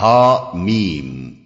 Ha Mim